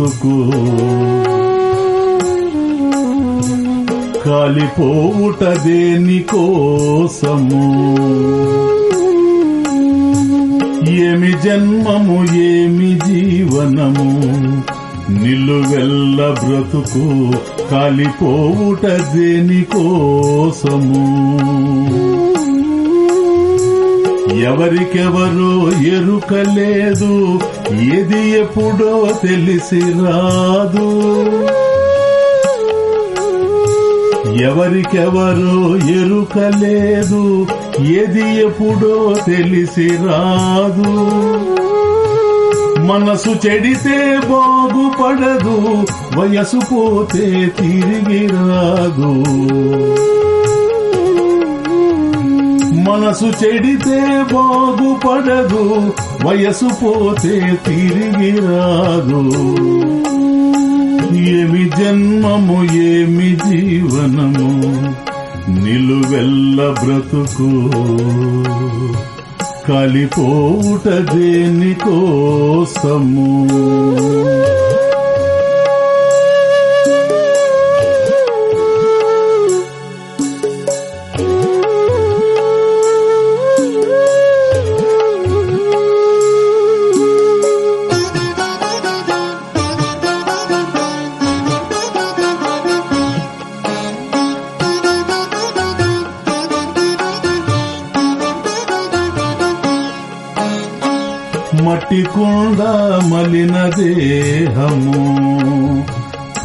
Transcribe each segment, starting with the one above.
బ్రతుకు. కాలిపోవుట దేని కోసము ఏమి జన్మము ఏమి జీవనము. నిలువెల్ల బ్రతుకు కాలిపోవుట దేని కోసము ఎవరికెవరో ఎరుకలేదు ఏది ఎప్పుడో తెలిసి రాదు. ఎవరికెవరో ఎరుక లేదు ఏది ఎప్పుడో తెలిసి రాదు. మనసు చెడితే బాగుపడదు. వయసు పోతే తిరిగి రాదు. మనసు చెడితే బాగుపడదు వయసు పోతే తిరిగి రాదు. ఏమి జన్మము ఏమి జీవనము నిలువెల్ల బ్రతుకు. కలిపోట దేని కోసము దేహము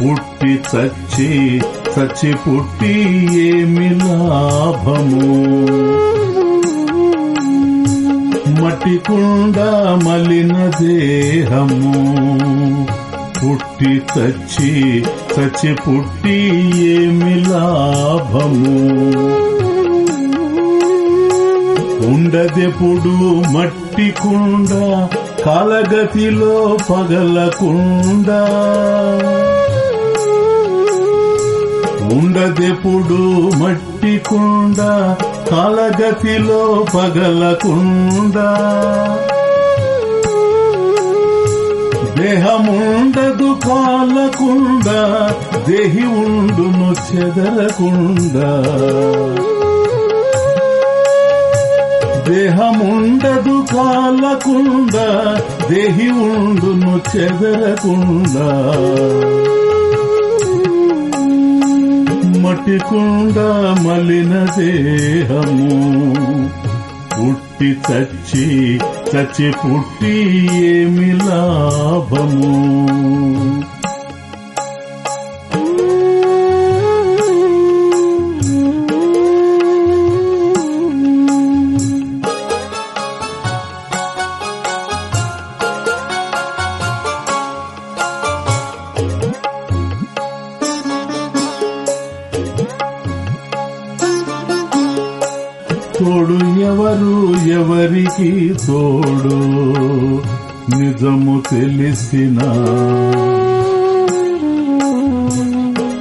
పుట్టి చచ్చి చచ్చి పుట్టి ఏమి లాభము? మట్టి కుండ మలిన దేహము. పుట్టి చచ్చి చచ్చి పుట్టి ఏమి లాభము? ఉండదెప్పుడు మట్టి కుండ కాలగతిలో పగలకుండా ఉండదెప్పుడు మట్టి కుండ కాలగతిలో పగలకుండా దేహముండదు కాలకుండా దేహి ఉండును చెదరకుండా. దేహముండదు కాలకుండా దేహి ఉండును చెదరకుండా. మట్టికుండ మలిన దేహము పుట్టి చచ్చి చచ్చి పుట్టి ఏమి లాభము? తోడు నిజము తెలిసిన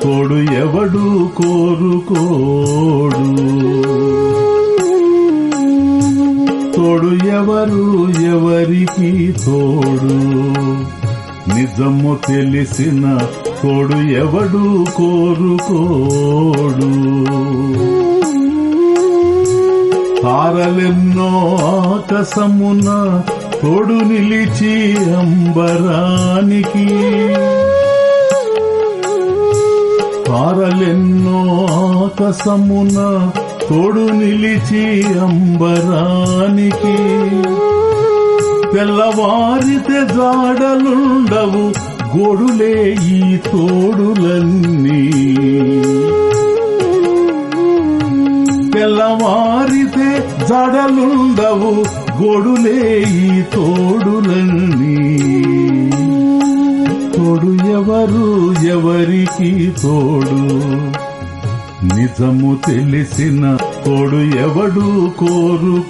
తోడు ఎవడు కోరుకోడు. తోడు ఎవరు ఎవరికి తోడు. నిజము తెలిసిన తోడు ఎవడు కోరుకోడు. రసమున తోడు నిలిచి అంబరానికి పారలెన్నో ఆకాశమున తోడు నిలిచి అంబరానికి తెల్లవారితే జాడలుండవు గోడులే ఈ తోడులన్నీ. తెల్లవారితే జడలుండవు గొడులే ఈ తోడులన్నీ. తోడు ఎవరు ఎవరికి తోడు? నిజము తెలిసిన తోడు ఎవడు కోరుకోడు?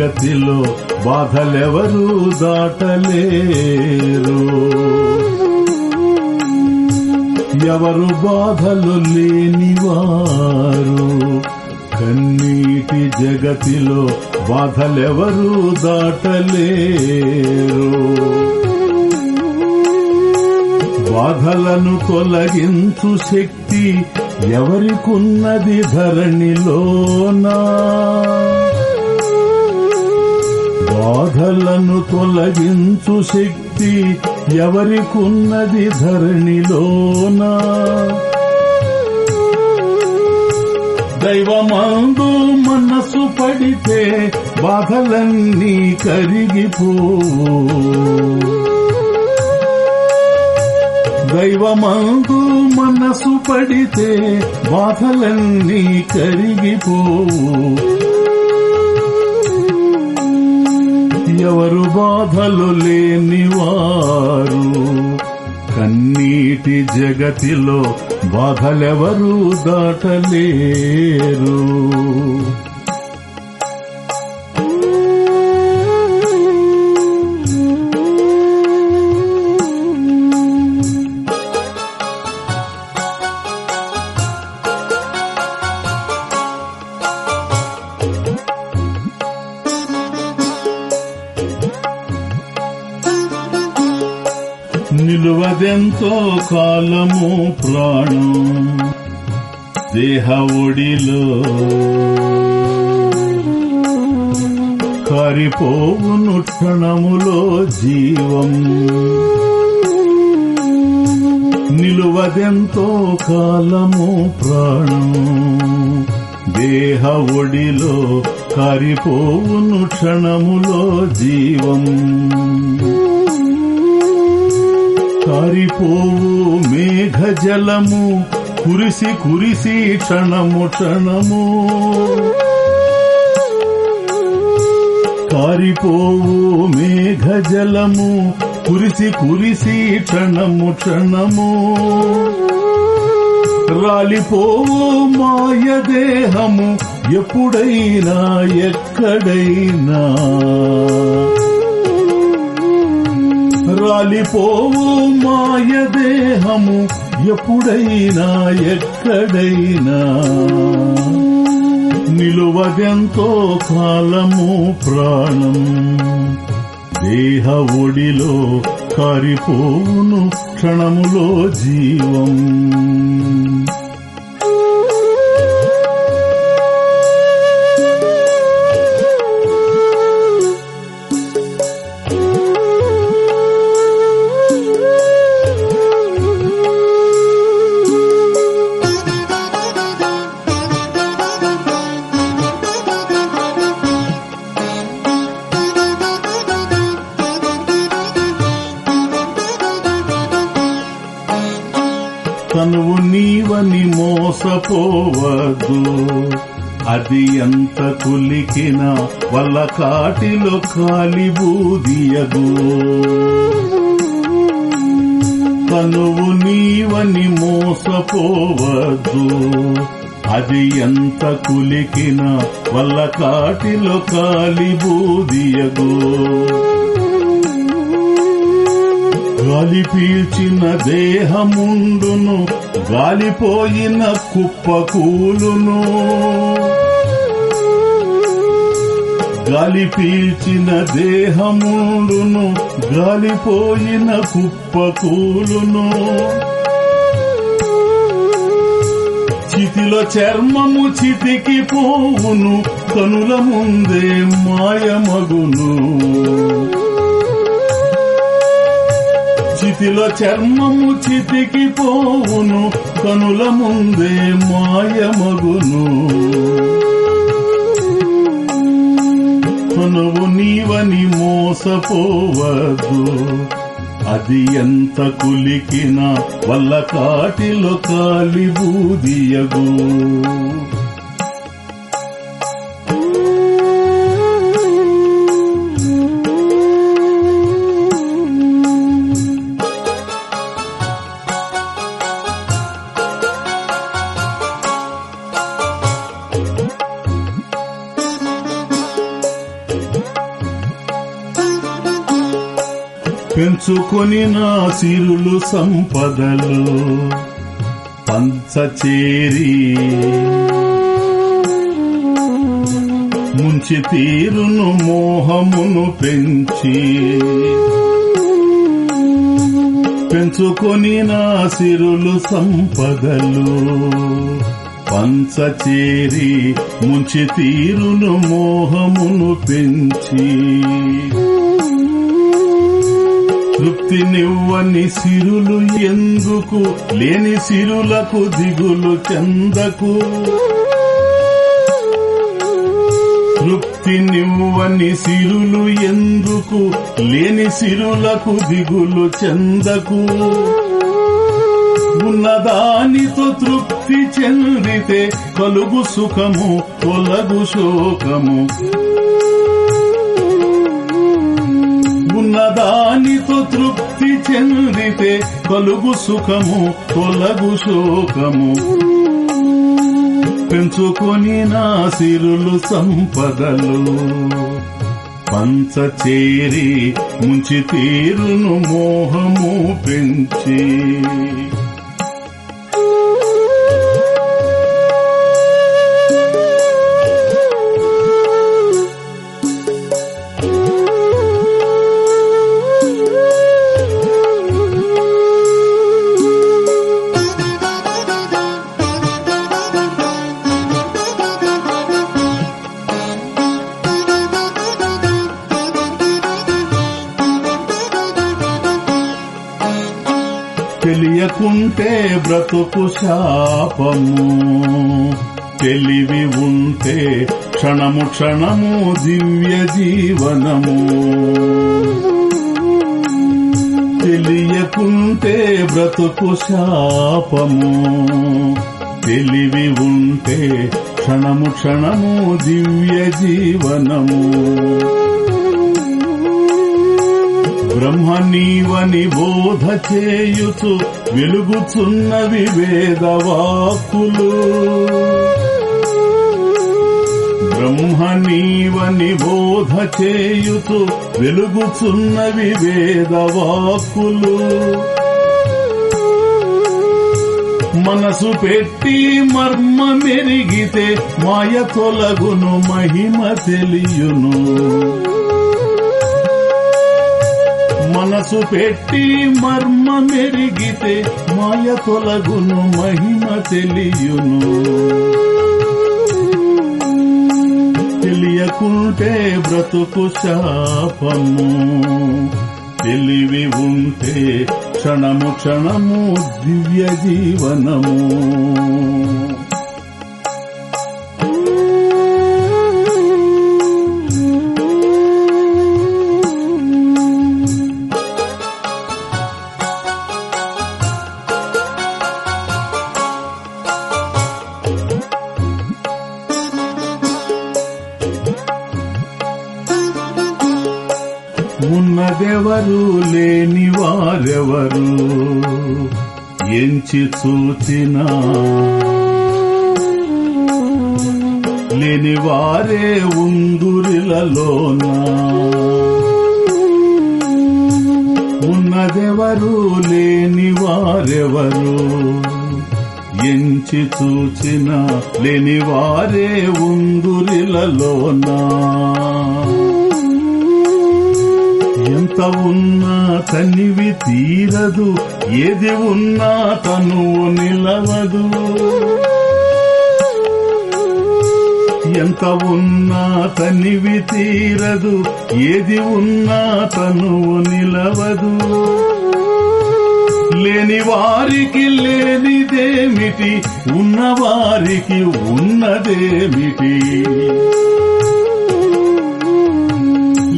గతిలో బాధలెవరూ బాధలెవరు దాటలేరు. ఎవరు బాధలు లేనివారు. కన్నీటి జగతిలో బాధలెవరు దాటలేరు. బాధలను తొలగించు శక్తి ఎవరికున్నది ధరణిలోనా? బాధలను తొలగించు శక్తి ఎవరికున్నది ధరణిలోనా. దైవమందు మనసు పడితే బాధలన్నీ కరిగిపోవు దైవమందు మనసు పడితే బాధలన్నీ కరిగిపోవు ఎవరు బాధలు లేనివారు? కన్నీటి జగతిలో బాధలెవరు దాటలేరు. కాలము ప్రాణం. దేహ ఒడిలో కారిపోవును క్షణములో జీవం. నిలువదెంతో కాలము ప్రాణం. దేహ ఒడిలో కారిపోవును క్షణములో జీవం. కారిపోవు మేఘ జలము కురిసి కురిసి క్షణము క్షణము. కారిపోవు మేఘ జలము కురిసి కురిసి క్షణము క్షణము. రాలిపోవు మాయ దేహము. ఎప్పుడైనా ఎక్కడైనా రాలిపోవు మాయ దేహము ఎప్పుడైనా ఎక్కడైనా. నిలువదెంతో కాలము ప్రాణం దేహ ఒడిలో కారిపోవును క్షణములో జీవం. అది ఎంత కులికిన వల్ల కాటిలో కాలి కాలిబూదియదు తనువు నీవని మోసపోవద్దు. అది ఎంత కులికిన వల్ల కాటిలో కాలి కాలిబూదియదు గాలి పీల్చిన దేహముండును గాలిపోయిన కుప్ప కూలును గాలి పీల్చిన దేహముండును గాలిపోయిన కుప్ప కూలును చితిలో చర్మము చితికి పోవును కనుల ముందే మాయమగును. చితిలో చర్మము చితికి పోవును కనుల ముందే మాయమగును. కనువు నీవని మోసపోవద్దు. అది ఎంత కులికిన వల్ల కాటిలో కాలి కాలిబూదియగు పంచుకొని నా సిరులు సంపదలు పంచచేరి. ముంచి తీరును మోహమును పెంచి పెంచుకొని నా సిరులు సంపదలు పంచచేరి. ముంచి తీరును మోహమును పెంచి తృప్తినివ్వని సిరులు ఎందుకు? లేని సిరులకు దిగులు చెందకు. తృప్తినివ్వని సిరులు ఎందుకు? లేని సిరులకు దిగులు చెందకు. ఉన్నదానితో తృప్తి చెందితే కలుగు సుఖము తొలగు శోకము. ఉన్నదానితో తృప్తి చెందితే కలుగు సుఖము తొలగు శోకము. పెంచుకొని నా సిరులు సంపదలు. పంచచేరి ముంచి తీరును మోహము పెంచి. బ్రతుకు శాపము. తెలివి ఉంటే క్షణము క్షణము దివ్య జీవనము. తెలియకుంటే బ్రతుకు శాపము. తెలివి ఉంటే క్షణము క్షణము దివ్య జీవనము. బ్రహ్మ నీవని బోధ చేయుచు వెలుగుచున్నవి వేదవాక్కులు. బ్రహ్మ నీవని బోధ చేయుచు వెలుగుచున్నవి వేదవాక్కులు. మనసు పెట్టి మర్మ మెరిగితే మాయ తొలగును మహిమ తెలియును. మనసు పెట్టి మర్మ మెరిగితే మాయ తొలగును మహిమ తెలియును. తెలియకుంటే బ్రతుకు శాపము. తెలివి ఉంటే క్షణము క్షణము దివ్య జీవనము. ఎంచి చూచినా? లేని వారే ఉందురిలలోన? ఉన్నదెవరు లేని వారెవరు? ఎంచి చూచిన లేని వారే ఉందురిలలోనా? ఎంత ఉన్నా తనివి తీరదు ఏది ఉన్నా తను నిలవదు. ఎంత ఉన్నా తనివి తీరదు. ఏది ఉన్నా తను నిలవదు. లేని వారికి లేనిదేమిటి? ఉన్నవారికి ఉన్నదేమిటి?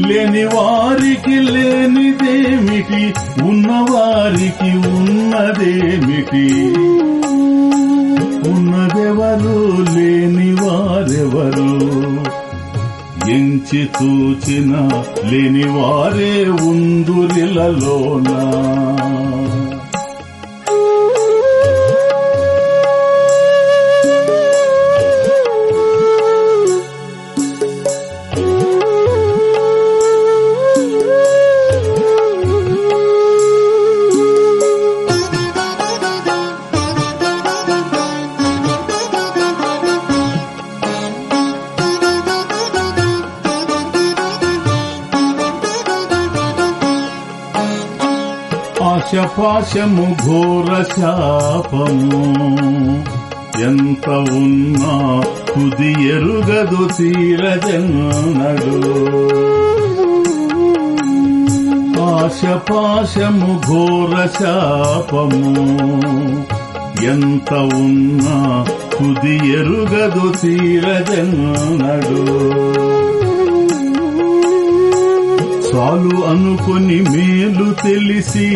లేని వారికి లేనిదేమిటి? ఉన్నవారికి ఉన్నదేమిటి? ఉన్నదెవరు? లేని వారెవరు? ఎంచి చూచిన లేని వారే ఉందురిలలోనా? పాశము ఘోర శాపము. ఎంత ఉన్నా తుది ఎరుగదు తీరజన్నడు పాశము ఘోర శాపము. ఎంత ఉన్నా తుది ఎరుగదు తీరజన్నడు చాలు అనుకొని మేలు తెలిసి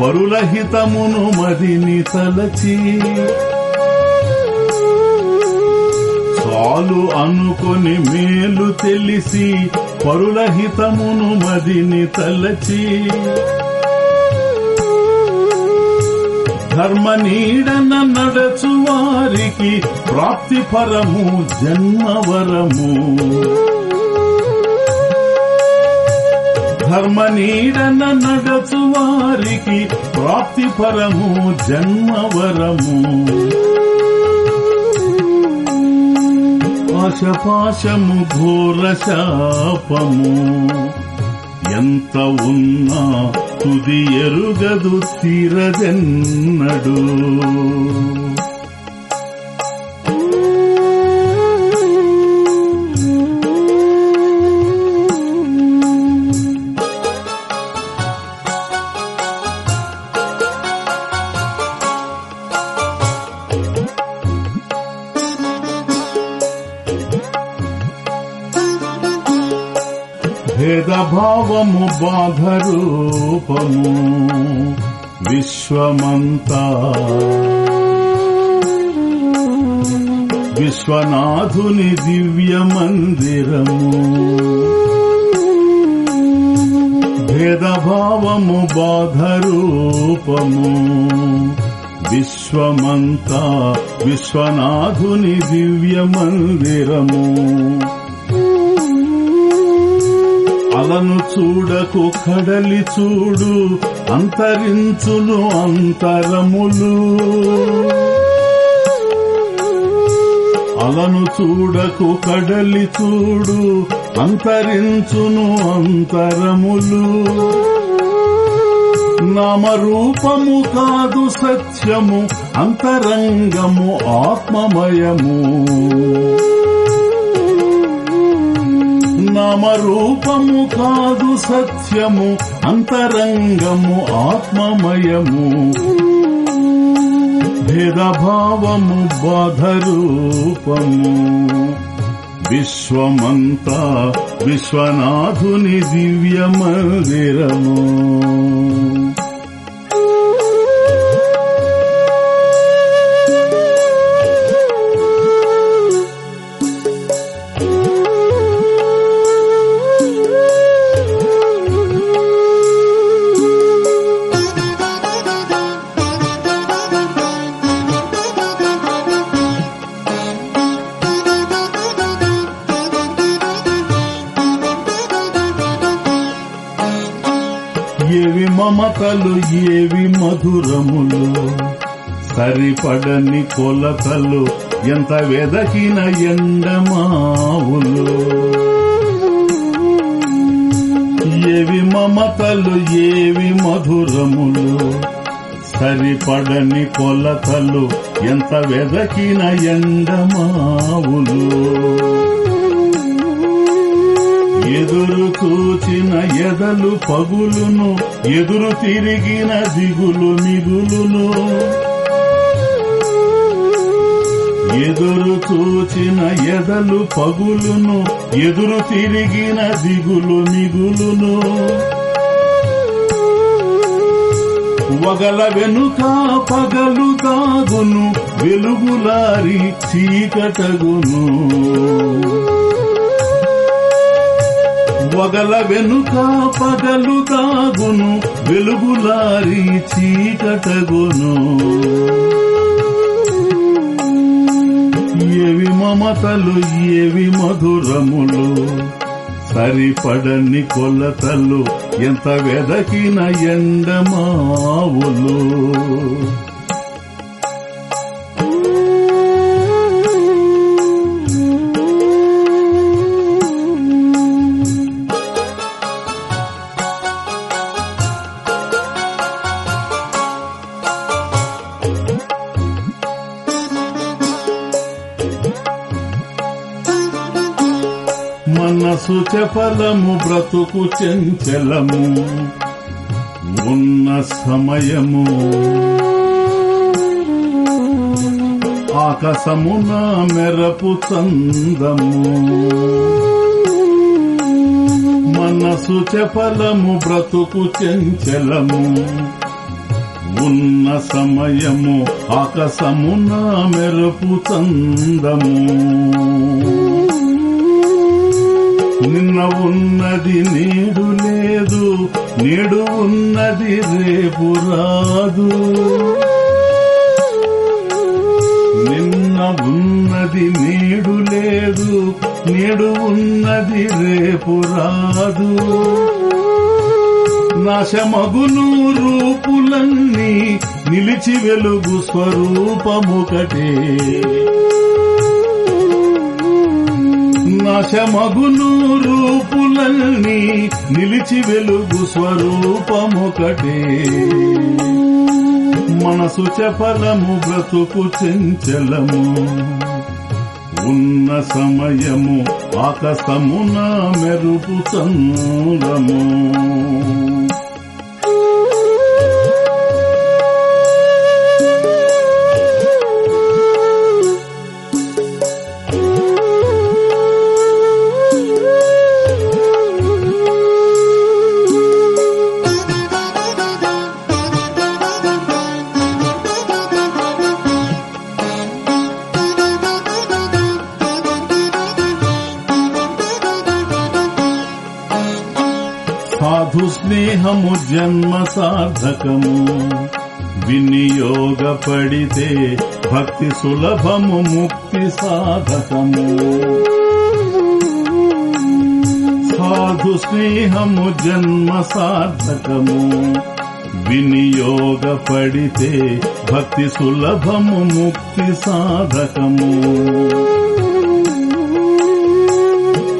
పరులహితమును మదిని తలచి. చాలు అనుకొని మేలు తెలిసి పరులహితమును మదిని తలచి. ధర్మ నీడన నడచు వారికి ప్రాప్తి పరము జన్మవరము. ధర్మ నీడన నడచు వారికి ప్రాప్తి పరము జన్మవరము ఆశపాశము ఘోర శాపము. ఎంత ఉన్నా తుది ఎరుగదు తీరదెన్నడు. భావము బాధ రూపము విశ్వమంతా విశ్వనాథుని దివ్య మందిరము. భేదభావము బాధ రూపము విశ్వమంతా విశ్వనాథుని దివ్య మందిరము. చూడకు కడలి చూడు అంతరించును అంతరములు. అలను చూడకు కడలి చూడు అంతరించును అంతరములు. నామరూపము కాదు సత్యము అంతరంగము ఆత్మమయము. నామరూపము కాదు సత్యము అంతరంగము ఆత్మమయము. భేదభావము బాధరూపము. విశ్వమంతా విశ్వనాథుని దివ్య మందిరము ఏవి మధురములు? సరిపడని కొలతలు ఎంత వెదకిన ఎండమావులు? ఏవి మమతలు ఏవి మధురములు? సరిపడని కొలతలు ఎంత వెదకిన ఎండమావులు? ఎదురు చూచిన ఎదలు పగులును ఎదురు తిరిగిన దిగులు మిగులును. ఎదురు చూచిన ఎదలు పగులును ఎదురు తిరిగిన దిగులు మిగులును. వగల వెనుక పగలు దాగును వెలుగులారి చీకటగును. పగల వెనుక పగలు తాగును వెలుగులారి చీకటగును. ఏవి మమతలు ఏవి మధురములు సరిపడని కొలతలు ఎంత వెదకిన ఎండమావులు. చపలము బ్రతుకు చెంచలము ఉన్న సమయము. ఆకాశమున మెరపు చందము. మనసు చపలము బ్రతుకు చెంచలము ఉన్న సమయము. ఆకాశమున మెరుపు చందము. నిన్న ఉన్నది నేడు లేదు నేడు ఉన్నది రేపు రాదు. నిన్న ఉన్నది నేడు లేదు నేడు ఉన్నది రేపు రాదు. నాశమగును రూపులన్నీ నిలిచి వెలుగు స్వరూపముకటే. నాశమగును రూపులన్నీ నిలిచి వెలుగు స్వరూపముకటే. మనసు చపలము బ్రతుకు చెంచలము. ఉన్న సమయము ఆకాశమున మెరుపు సంగము సార్థకము. వినియోగపడితే భక్తి సులభము ముక్తి సాధకము. సాధు స్నేహము జన్మ సార్థకము. వినియోగపడితే భక్తి సులభము ముక్తి సాధకము.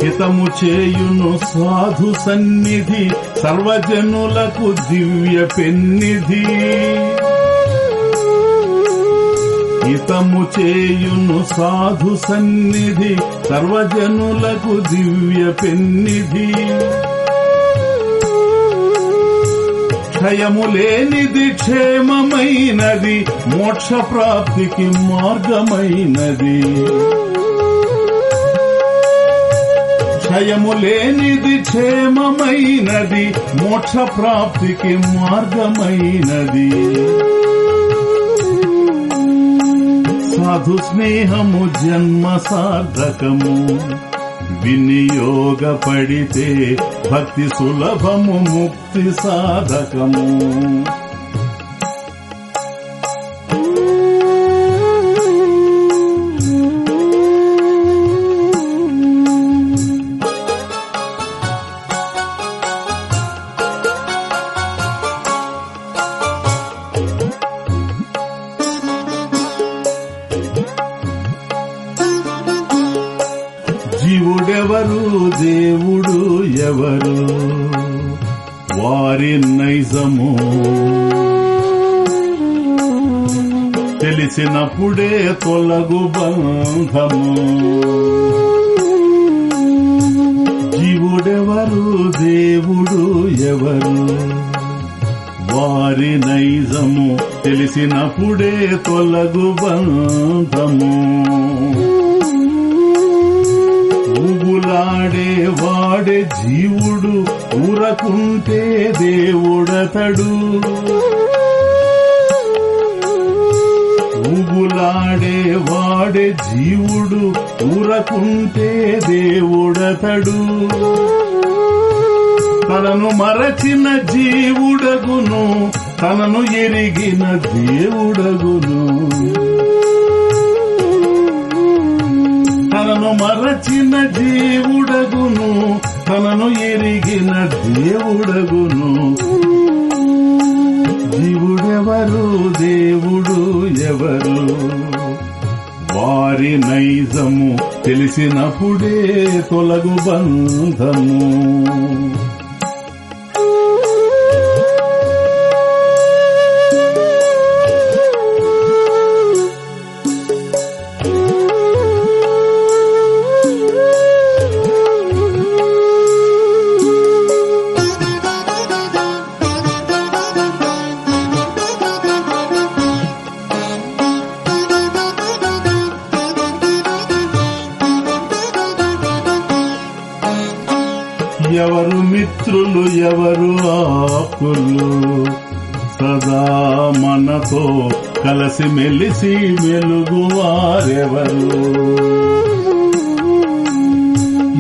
హితము చేయును సాధు సన్నిధి సర్వజనులకు దివ్య పెన్నిధి. హితము చేయును సాధు సన్నిధి సర్వజనులకు దివ్య పెన్నిధి. క్షయము లేనిది క్షేమమైనది మోక్ష ప్రాప్తికి మార్గమైనది. క్షయము లేనిది క్షేమమైనది మోక్ష ప్రాప్తికి మార్గమైనది. సాధు స్నేహము జన్మ సార్థకము. వినియోగపడితే భక్తి సులభము ముక్తి సాధకము. తనను ఎవరు మిత్రులు ఎవరు ఆకులు? సదా మనతో కలసి మెలిసి మెలుగు వారెవరు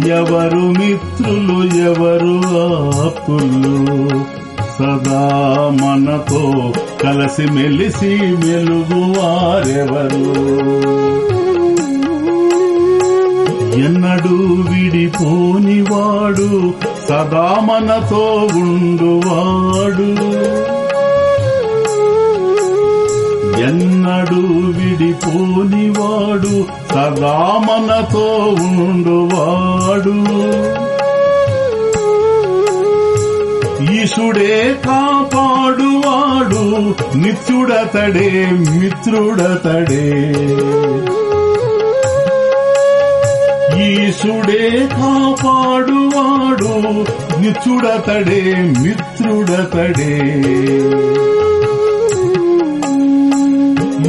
ఎవరు మిత్రులు ఎవరు ఆకులు? సదా మనతో కలసి మెలిసి మెలుగు వారెవరు ఎన్నడూ విడిపోనివాడు సదా మనతో ఉండువాడు. ఎన్నడూ విడిపోనివాడు సదా మనతో ఉండువాడు. ఈశుడే కాపాడువాడు నిత్యుడతడే మిత్రుడతడే. ఈశుడే కాపాడువాడు నిత్యుడతడే మిత్రుడతడే.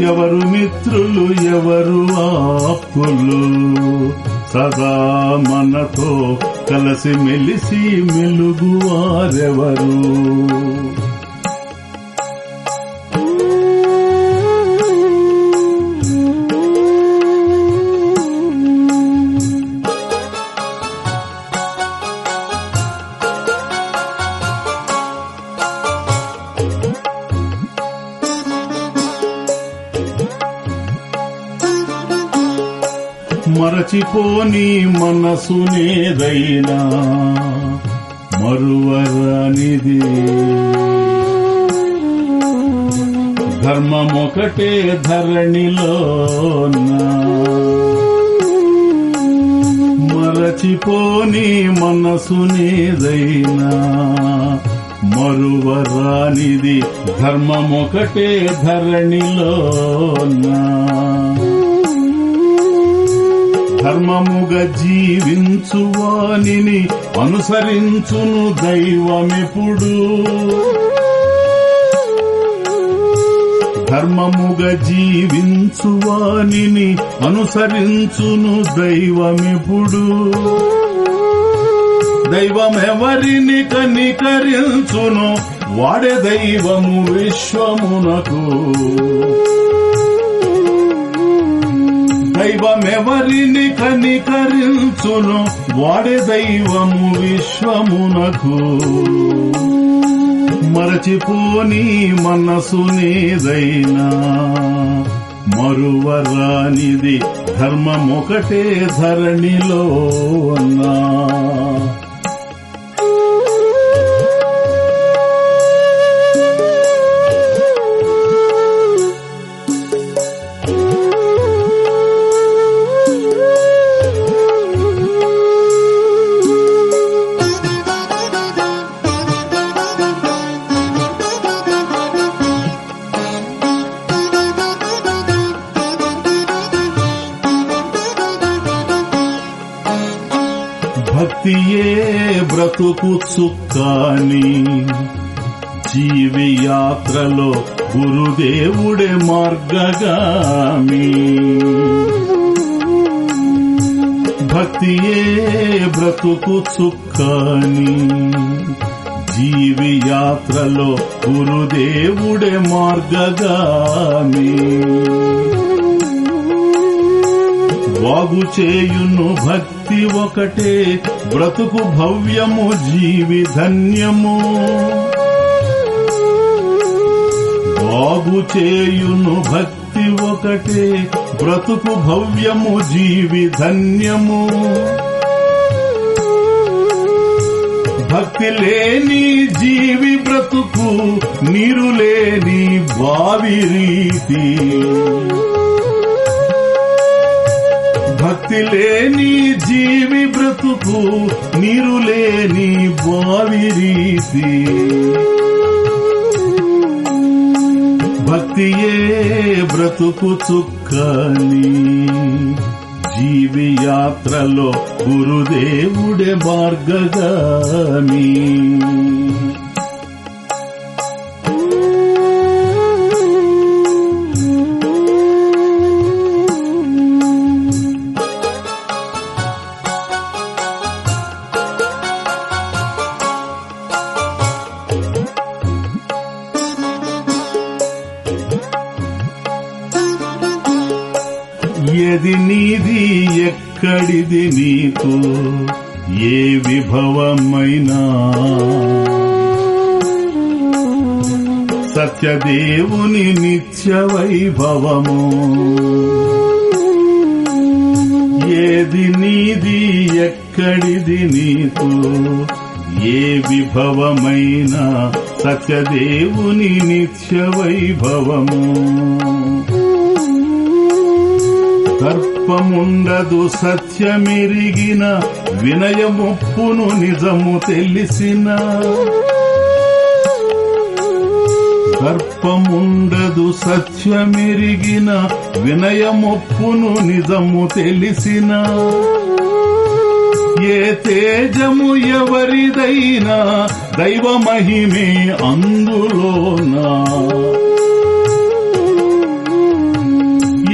ఎవరు మిత్రులు ఎవరు ఆప్తులు సదా మనతో కలసి మెలిసి మెలుగువారెవరు? మరచిపోని మనసునేదైనా మరువరనిది. ధర్మమొకటే ధరణిలోన మరచిపోని మనసునేదైనా మరువరానిది. ధర్మమొకటే ధరణిలోనా ధర్మముగా జీవించు వానిని అనుసరించును దైవమెప్పుడు. ధర్మముగా జీవించు వానిని అనుసరించును దైవమెప్పుడు. దైవమెవరిని కనికరించును వాడే దైవము విశ్వమునకు. దైవమెవరిని కనికరించును? వాడే దైవము విశ్వమునకు. మరచిపోని మనసునేదైనా మరువరానిది ధర్మమొకటే ధరణిలో ఉన్నా. బ్రతుకు చుక్కాని జీవి యాత్రలో గురుదేవుడే మార్గగామి. భక్తియే బ్రతుకు చుక్కాని జీవి యాత్రలో గురుదేవుడే మార్గగామి. బాగు చేయును భక్తి ఒకటే బ్రతుకు భవ్యము జీవి ధన్యము. వాగు చేయును భక్తి ఒకటే బ్రతుకు భవ్యము జీవి ధన్యము. భక్తి లేని జీవి బ్రతుకు నీరు లేని బావి రీతి. శక్తి లేని జీవి బ్రతుకు నీరు లేని బావి రీతి. భక్తియే బ్రతుకు చుక్కని జీవి యాత్రలో గురుదేవుడే మార్గగామీ. ఎక్కడిది నీతో ఏ విభవమైనా. సత్యదేవుని నిత్య వైభవము. ఏది నీది ఎక్కడిది నీతో ఏ విభవమైన. సత్యదేవుని నిత్య వైభవము. దర్పముండదు సత్యమెరిగిన వినయముప్పును నిజము తెలిసిన. దర్పముండదు సత్యమెరిగిన వినయమొప్పును నిజము తెలిసిన. ఏ తేజము ఎవరిదైనా దైవ మహిమే అందులోనా.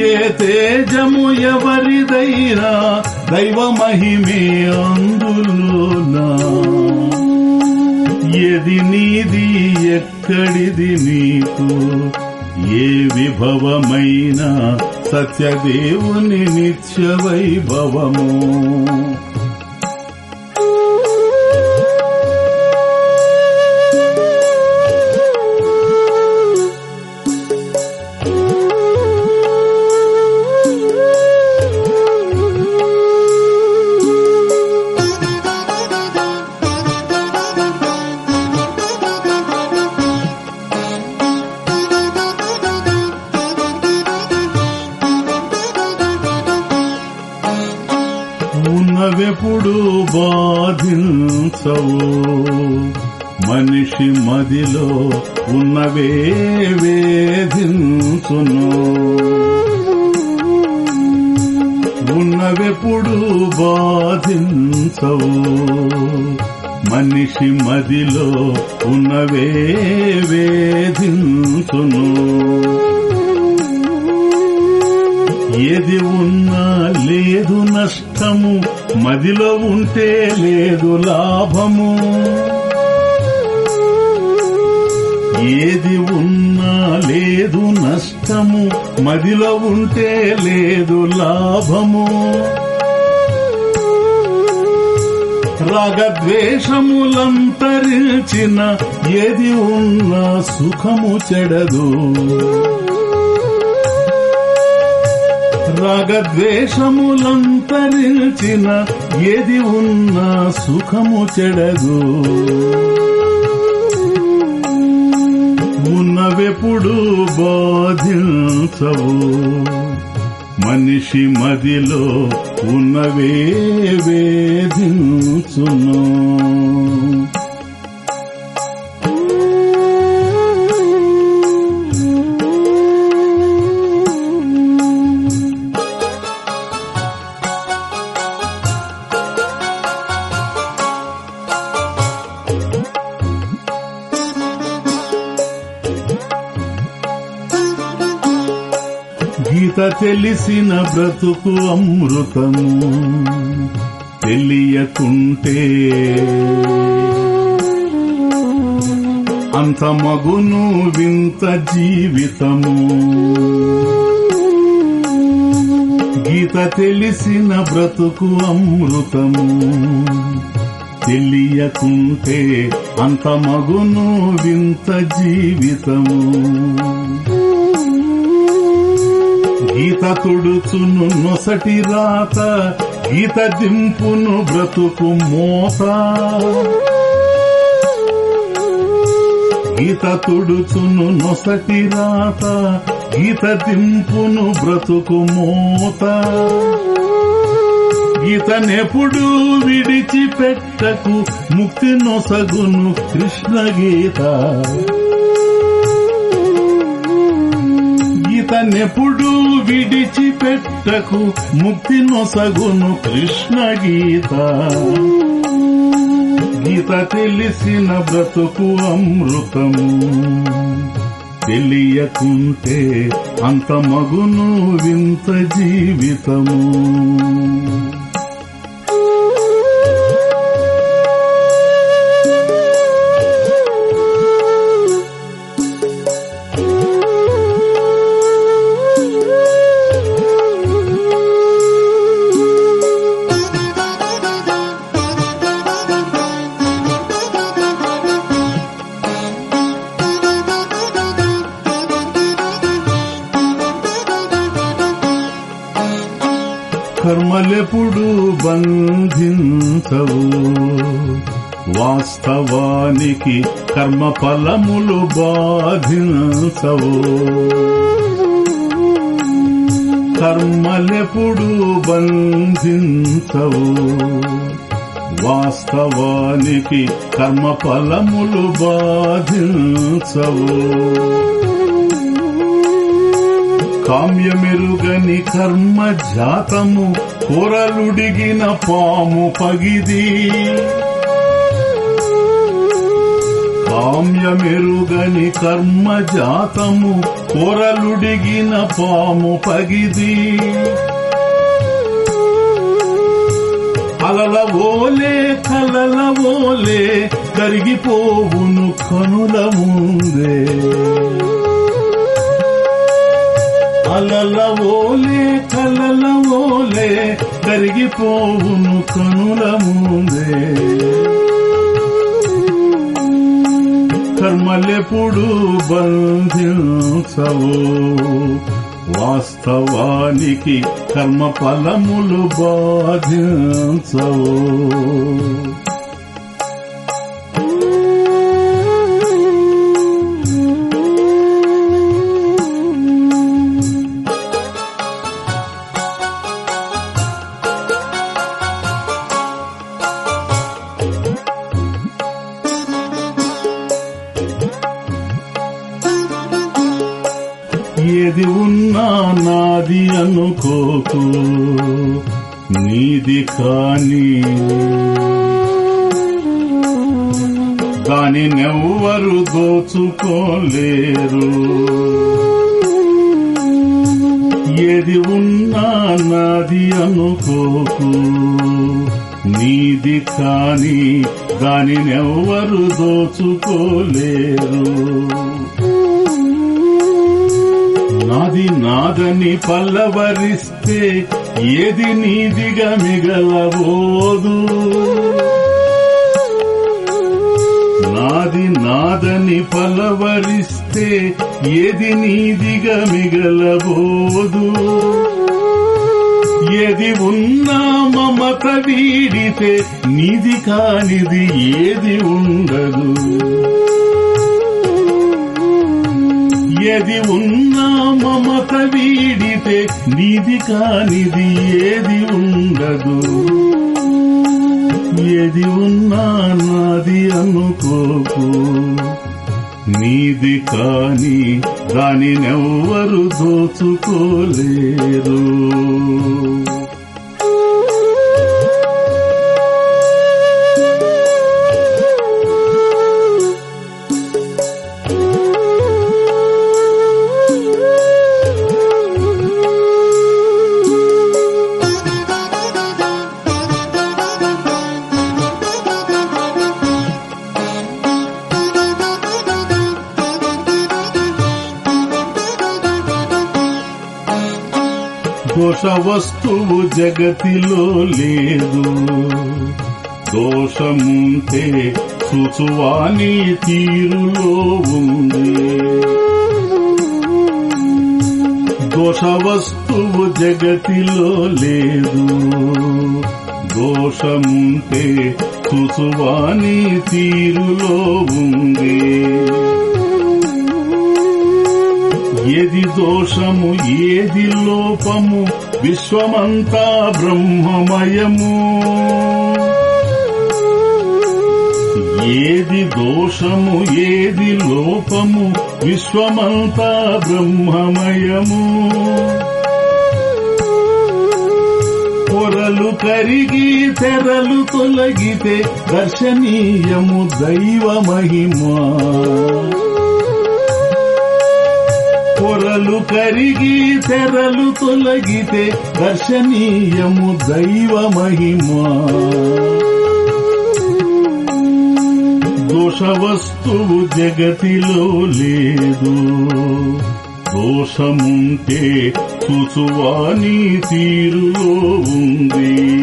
ఏ తేజము ఎవరిదైనా దైవ మహిమే అందులోనా? ఎది నీది ఎక్కడిది నీకు? ఏ విభవమైన సత్యదేవుని నిత్య వైభవము? ఉన్నవే వేధించును. ఉన్నవెప్పుడు బాధించవు. మనిషి మదిలో ఉన్నవే వేధించును. ఏది ఉన్నా లేదు నష్టము మదిలో ఉంటే లేదు లాభము. ఏది ఉన్నా లేదు నష్టము మదిలో ఉంటే లేదు లాభము. రాగద్వేషములంతరించిన ఏది ఉన్నా సుఖము చెడదు. రాగద్వేషములంతరించిన ఏది ఉన్నా సుఖము చెడదు. ఎప్పుడు బాధించవు. మనిషి మదిలో ఉన్నవే వేధించును. తెలిసిన బ్రతుకు అమృతము తెలియకుంటే అంత మగును వింత జీవితము. గీత తెలిసిన బ్రతుకు అమృతము తెలియకుంటే అంత మగును వింత జీవితము. గీత తుడుచును నొసటి రాత గీత దింపును బ్రతుకు మోత. గీత తుడుచును నొసటి రాత గీత దింపును బ్రతుకు మోత. గీతనెప్పుడు విడిచిపెట్టకు ముక్తి నొసగును కృష్ణ గీత. గీతనెప్పుడు విడిచిపెట్టకు ముక్తి నొసగును కృష్ణ గీత. గీత తెలిసిన బ్రతుకు అమృతము. తెలియకుంటే అంత మగును వింత జీవితము. బంధించవు. వాస్తవానికి కర్మ ఫలములు బాధించవు. కర్మలెప్పుడు బంధించవు. వాస్తవానికి కర్మ ఫలములు బాధించవు. కామ్యమెరుగని కర్మ జాతము కొరలుడిగిన పాము పగిది. కామ్యమెరుగని కర్మ జాతము కొరలుడిగిన పాము పగిది. అలల ఓలే కలల ఓలే కరిగిపోవును కనుల ముందే. అలల ఓలే కలల ఓలే కరిగిపోవును కనుల ముందే. కర్మలెప్పుడు బంధించవు వాస్తవానికి కర్మ ఫలములు బాధించవు. ఏది ఉన్నా నాది అనుకోకు నీది కానీ దానినెవ్వరు దోచుకోలేరు. ఏది ఉన్నా నాది అనుకోకు నీది కాని దానినెవ్వరు దోచుకోలేరు. నాది నాదని పల్లవరిస్తే ఏది నీదిగా మిగలబోదు. నాది నాదని పల్లవరిస్తే ఏది నీదిగా మిగలబోదు. ఏది ఉన్నా మమత వీడితే నీది కానిది ఏది ఉండదు. ఏది ఉన్నా మమత వీడితే నీది కానిది ఏది ఉండదు. ఏది ఉన్నా నాది అనుకోకు. నీది కాని దానినెవ్వరు దోచుకోలేరు. వస్తువు జగతిలో లేదు. దోషముంటే సుచువాని తీరులో ఉంది. దోష వస్తువు జగతిలో లేదు. దోషముంటే సుచువాని తీరులో ఉంది. ఏది దోషము ఏది లోపము విశ్వమంతా బ్రహ్మమయము. ఏది దోషము ఏది లోపము విశ్వమంతా బ్రహ్మమయము. పొరలు కరిగి తెరలు తొలగితే దర్శనీయము దైవ మహిమా. పొరలు కరిగి తెరలు తొలగితే దర్శనీయము దైవ మహిమా. దోష వస్తువు జగతిలో లేదు. దోషముంటే చూసువాణి తీరులో ఉంది.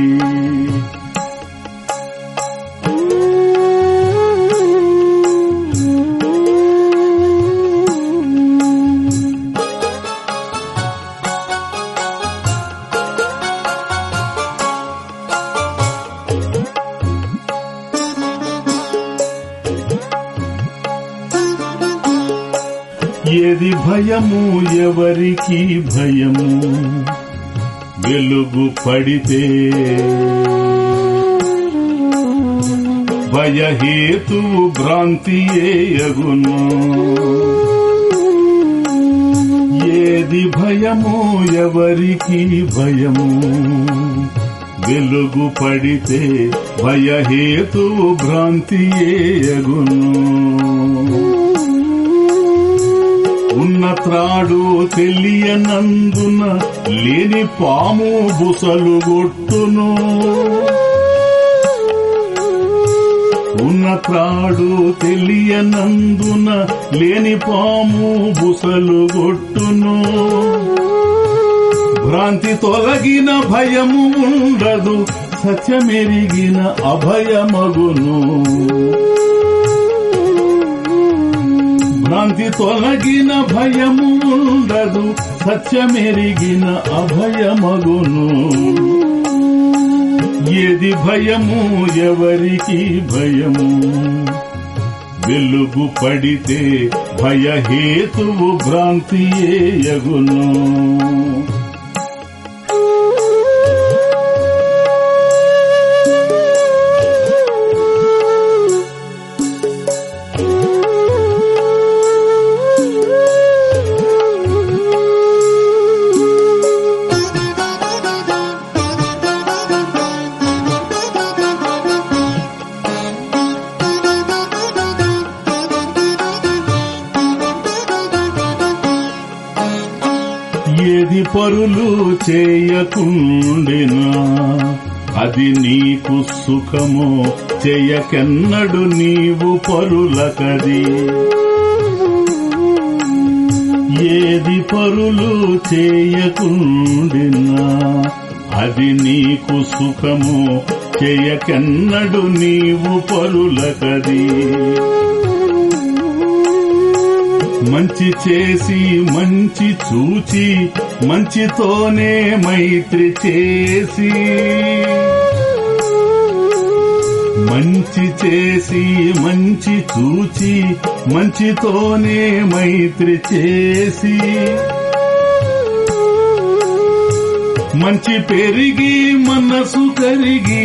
ఎవరికి భయము? వెలుగు పడితే భయహేతువు భ్రాంతియేయగును ఏది భయము ఎవరికి భయము? వెలుగు పడితే భయహేతు భ్రాంతియేయగును ఉన్న త్రాడు తెలియనందున లేని పాము బుసలు గొట్టును ఉన్న త్రాడు తెలియనందున లేని పాము బుసలు గొట్టును భ్రాంతి తొలగిన భయము ఉండదు సత్యమెరిగిన అభయమగును. భ్రాంతి తొలగిన భయము ఉండదు సత్యమెరిగిన అభయమగును. ఏది భయము ఎవరికి భయము? వెలుగు పడితే భయహేతువు భ్రాంతియేయగును చేయకుండినా అది నీకు సుఖమో చేయకెన్నడు నీవు పరులకది ఏది పరులు చేయకుండినా అది నీకు సుఖమో చేయకెన్నడు నీవు పరులకది మంచి చేసి మంచి చూచి మంచితోనే మైత్రి చేసి మంచి చేసి మంచి చూచి మంచితోనే మైత్రి చేసి మంచి పెరిగి మనసు కరిగి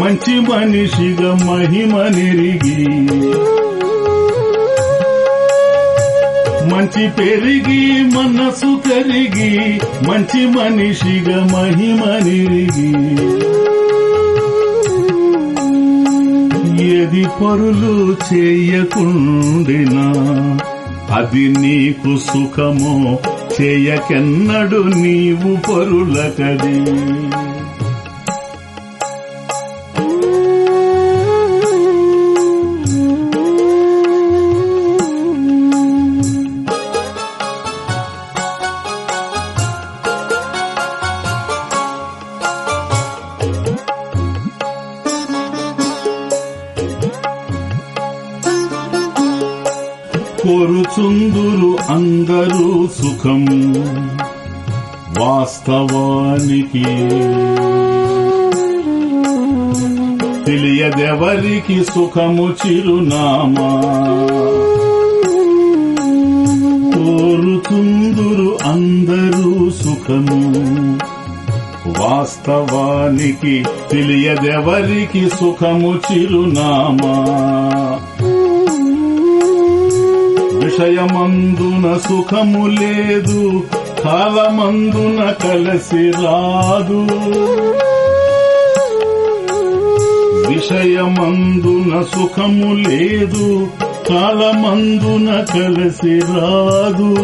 మంచి మనిషిగా మహిమ నిరిగి. మంచి పెరిగి మనసు కరిగి మంచి మనిషిగా మహిమ నిరిగి ఏది పరులు చేయకుండినా అది నీకు సుఖమో చేయకెన్నడు నీవు పరులకది ఎవరికి సుఖము చిరునామా? కోరుతుందురు అందరూ సుఖము. వాస్తవానికి తెలియదెవరికి సుఖము చిరునామా? విషయమందున సుఖము లేదు కాలమందున కలసి రాదు. విషయమందున సుఖము లేదు కాలమందున కలిసి రాదు.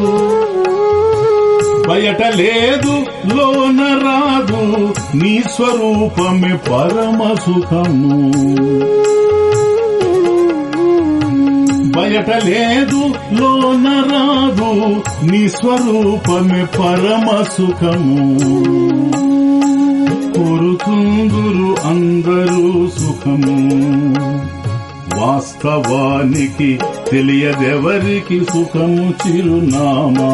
బయట లేదు లోన రాదు నీ స్వరూపమే పరమ సుఖము. బయట లేదు లోన రాదు నీ స్వరూపమే పరమ సుఖము. కోరుతుందురు అందరూ సుఖము. వాస్తవానికి తెలియదెవరికి సుఖము చిరునామా?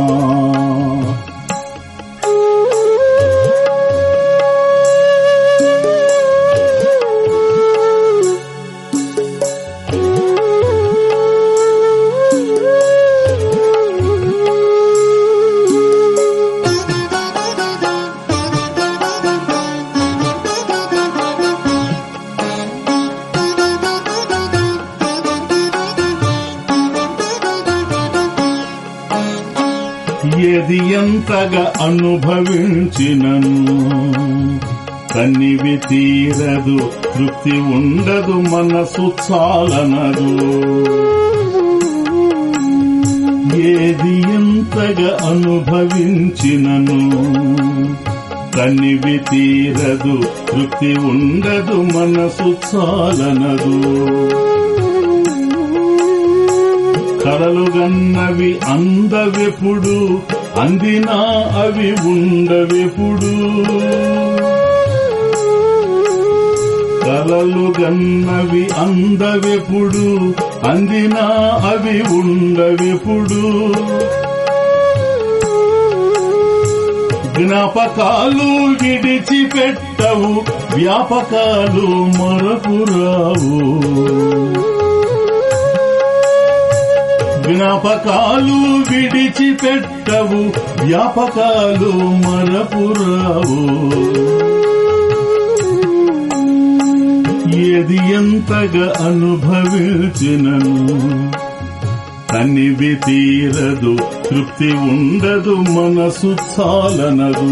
అనుభవించినను. కన్నివి తీరదు తృప్తి ఉండదు మనసు చాలనదు. ఏది ఎంతగా అనుభవించినను. కన్నివి తీరదు తృప్తి ఉండదు మనసు చాలనదు. కలలుగన్నవి అందవెప్పుడు అందినా అవి ఉండవెప్పుడు కలలు గన్నవి అందవెప్పుడు అందినా అవి ఉండవెప్పుడు జ్ఞాపకాలు విడిచిపెట్టవు వ్యాపకాలు మరపురావు. జ్ఞాపకాలు విడిచిపెట్టవు వ్యాపకాలు మరపురావు. ఏది ఎంతగా అనుభవించినను తనివి తీరదు తృప్తి ఉండదు మనసు చాలనదు.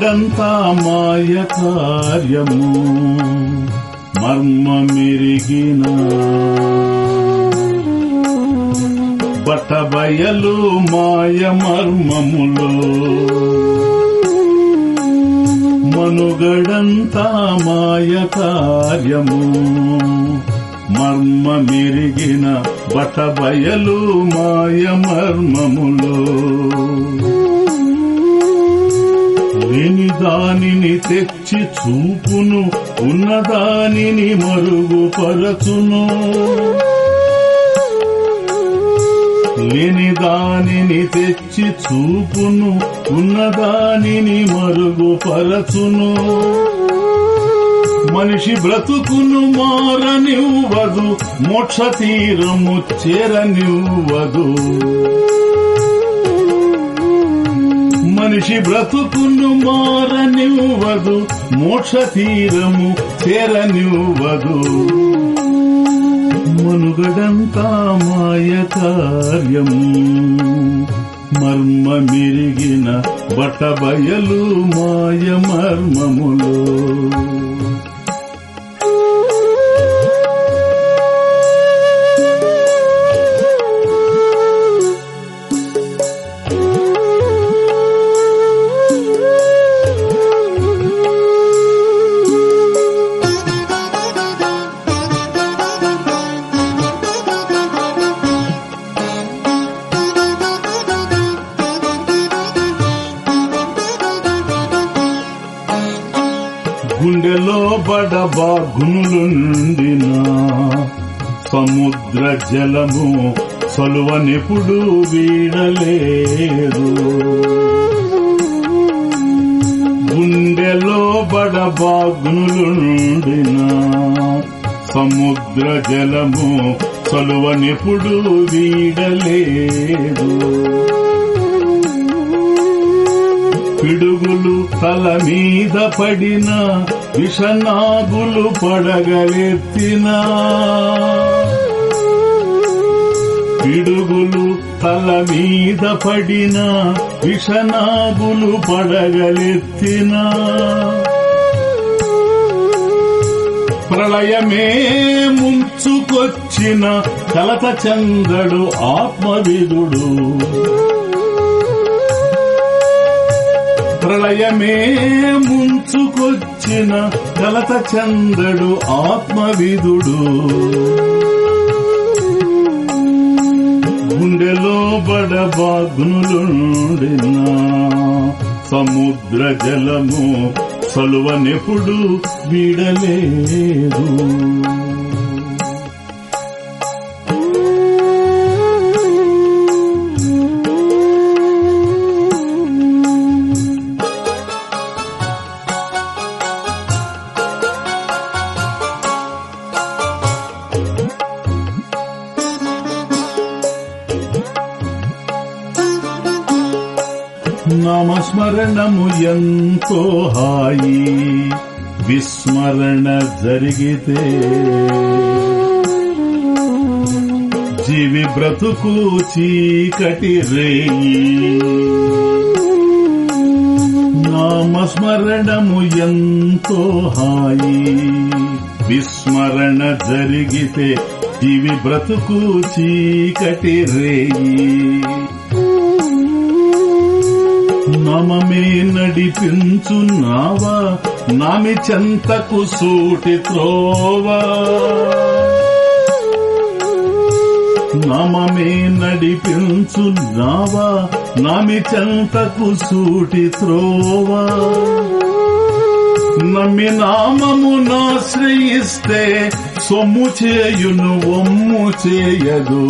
మనుగడంతా మాయ కార్యము. మర్మమిరిగిన బట్టబయలు మాయ మర్మములు. మనుగడంతా మాయ కార్యము. మర్మమిరిగిన బట్టబయలు మాయ మర్మములో. లేని దానిని తెచ్చి చూపును ఉన్నదానిని మరుగుపరచును. లేని దానిని తెచ్చి చూపును ఉన్నదానిని మరుగుపరచును. మనిషి బ్రతుకును మారనివ్వదు మోక్ష తీరము చేరనివ్వదు. మనిషి బ్రతుకును మారనివ్వదు మోక్ష తీరము చేరనివ్వదు. మనుగడంతా మాయ కార్యము మర్మ మిరిగిన బట్టబయలు మాయ మర్మములో. గుండెలో బడబాగునులు నుండిన సముద్ర జలము సొలువనెప్పుడు వీడలేదు. గుండెలో బడబాగునులు నుండిన సముద్ర జలము సొలువనెప్పుడు వీడలేదు. పిడుగులు తల మీద పడినా విషనాగులు పడగలెత్తిన పిడుగులు తల మీద పడిన విషనాగులు పడగలెత్తిన ప్రళయమే ముంచుకొచ్చిన కలత చందడు ఆత్మవిధుడు ప్రళయమే ముంచుకొచ్చిన కలత చందడు ఆత్మవిధుడు. గుండెలో బడబాగ్నులుండిన? సముద్ర జలము సలువనెప్పుడు వీడలేదు. నామస్మరణము ఎంతో హాయి విస్మరణ జరిగితే. జీవి బ్రతుకు చీకటి రేయి. నామస్మరణము ఎంతో హాయి విస్మరణ జరిగితే. జీవి బ్రతుకు చీకటి రేయి. నమమే నడిపించున్నావా? నామి చెంతకు సూటి త్రోవా? నామమే నడిపించున్నావా? నామి చెంతకు సూటి త్రోవా? నమ్మి నామమునాశ్రయిస్తే సొమ్ము చేయును ఒమ్ము చేయదు.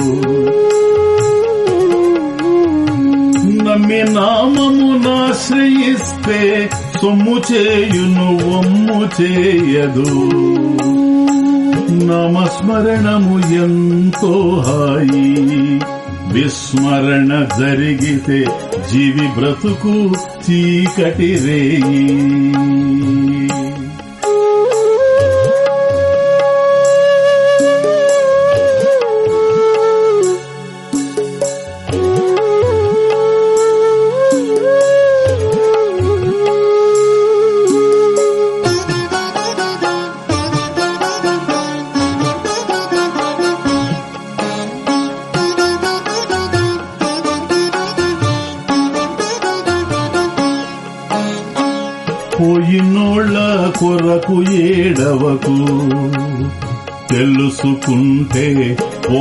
నమ్మి నామమునాశ్రయిస్తే సొమ్ము చేయును ఒమ్ము చేయదు. నామస్మరణము ఎంతో హాయి. విస్మరణ జరిగితే జీవి బ్రతుకు చీకటి రేయి.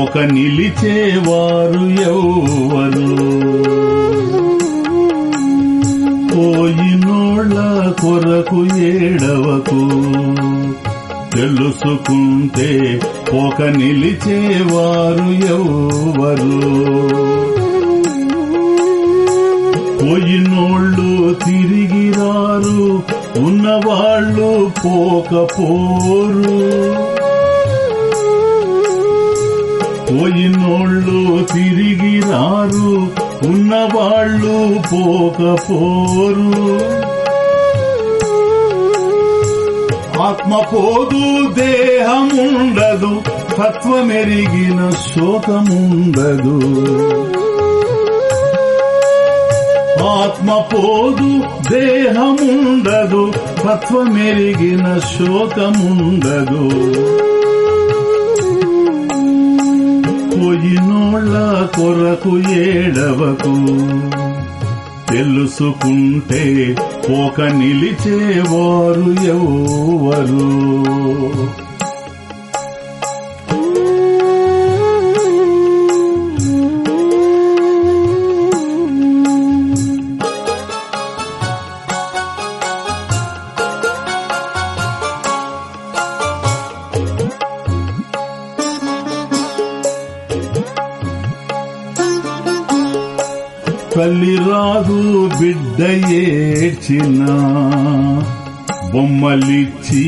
ఒక నిలిచేవారు తత్వమెరిగిన శోకముండదు పోయినోళ్ళ కొరకు ఏడవకు. తెలుసుకుంటే ఒక నిలిచేవారు ఎవరు? బిడ్డ ఏడ్చిన బొమ్మలిచ్చి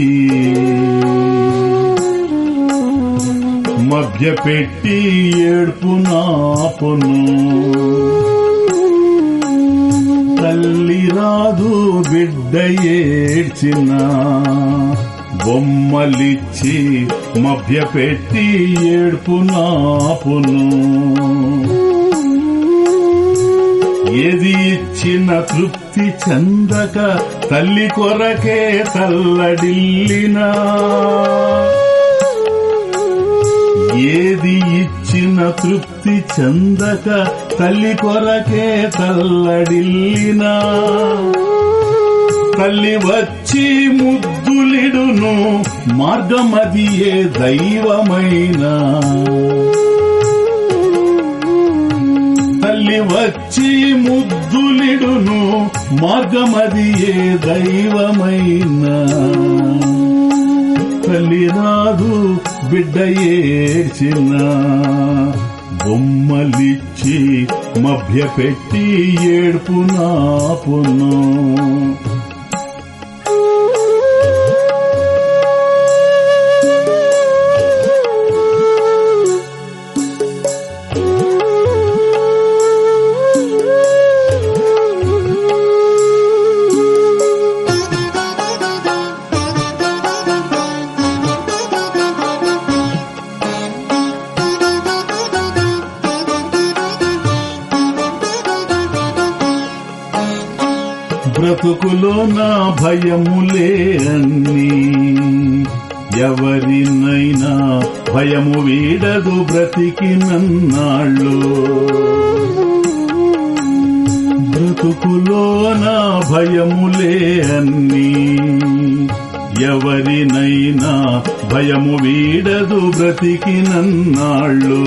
మభ్య పెట్టి ఏడ్పు నాపును. తల్లి రాదు బిడ్డ ఏడ్చిన బొమ్మలిచ్చి మభ్య పెట్టి ఏడ్పు నాపును. ఏది ఇచ్చిన తృప్తి చందక తల్లి కొరకే తల్లడిల్లినా. ఏది ఇచ్చిన తృప్తి చందక తల్లి కొరకే తల్లడిల్లినా. తల్లి వచ్చి ముద్దులిడును మార్గమదియే దైవమైనా. ఆమె వచ్చి ముద్దులిడును మార్గమది ఏ దైవమైనా? తల్లి రాదు బిడ్డ ఏడ్చిన బొమ్మలిచ్చి మభ్య పెట్టి నాపును? బ్రతుకులో నా భయములే అన్ని ఎవరినైనా భయము వీడదు బ్రతికినన్నాళ్ళు బ్రతుకులో నా భయములే అన్ని ఎవరినైనా భయము వీడదు బ్రతికినన్నాళ్ళు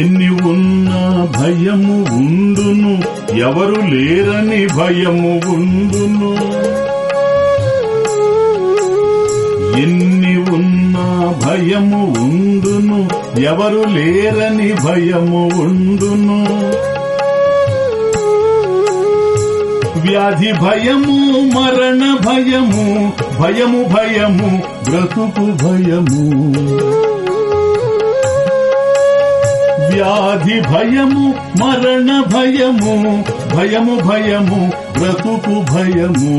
ఎన్ని ఉన్నా భయము ఉండును ఎవరు లేరని భయము ఉండును. ఎన్ని ఉన్నా భయము ఉండును. ఎవరు లేరని భయము ఉండును. వ్యాధి భయము మరణ భయము భయము భయము బ్రతుకు భయము. వ్యాధి భయము మరణ భయము భయము భయము బ్రతుకు భయము.